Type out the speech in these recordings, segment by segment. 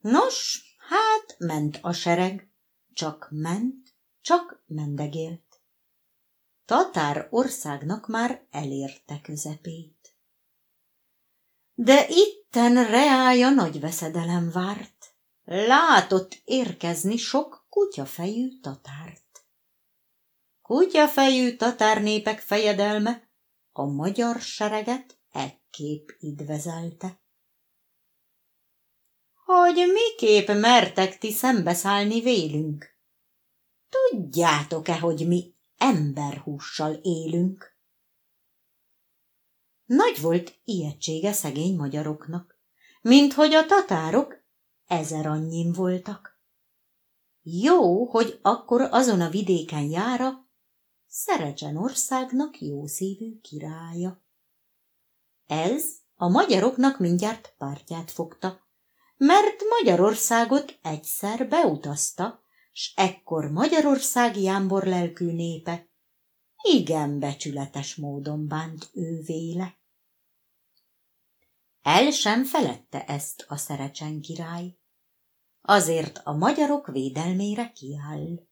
Nos, hát ment a sereg, csak ment, csak mendegélt. Tatár országnak már elérte közepét. De itten reája nagy veszedelem várt, látott érkezni sok kutyafejű tatárt. Kutyafejű tatárnépek fejedelme a magyar sereget ekképp idvezelte. Hogy miképp mertek ti szembeszállni vélünk? Tudjátok-e, hogy mi emberhússal élünk? Nagy volt ijegysége szegény magyaroknak, mint hogy a tatárok ezer annyin voltak. Jó, hogy akkor azon a vidéken jára Szerecsen országnak jószívű királya. Ez a magyaroknak mindjárt pártját fogta, mert Magyarországot egyszer beutazta, s ekkor Magyarország jámbor lelkű népe igen becsületes módon bánt ő véle. El sem felette ezt a szerecsen király, azért a magyarok védelmére kiáll.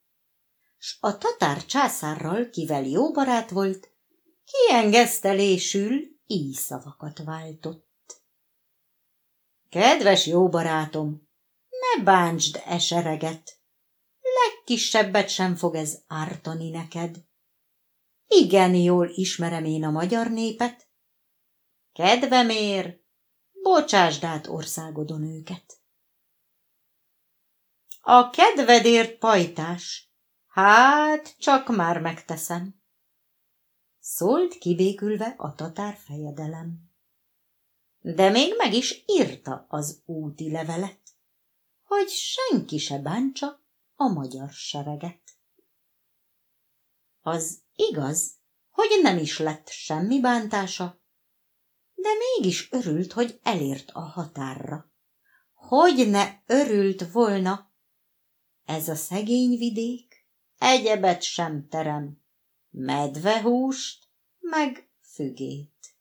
S a tatár császárral, kivel jó barát volt, kiengesztelésül így szavakat váltott. Kedves jó barátom, ne bántsd esereget, legkisebbet sem fog ez ártani neked. Igen jól ismerem én a magyar népet. Kedvemér, bocsásd át országodon őket. A kedvedért pajtás, hát csak már megteszem. Szólt kibékülve a tatár fejedelem. De még meg is írta az úti levelet, hogy senki se bántsa a magyar sereget. Az igaz, hogy nem is lett semmi bántása, de mégis örült, hogy elért a határra. Hogy ne örült volna? Ez a szegény vidék egyebet sem terem, medvehúst meg fügét.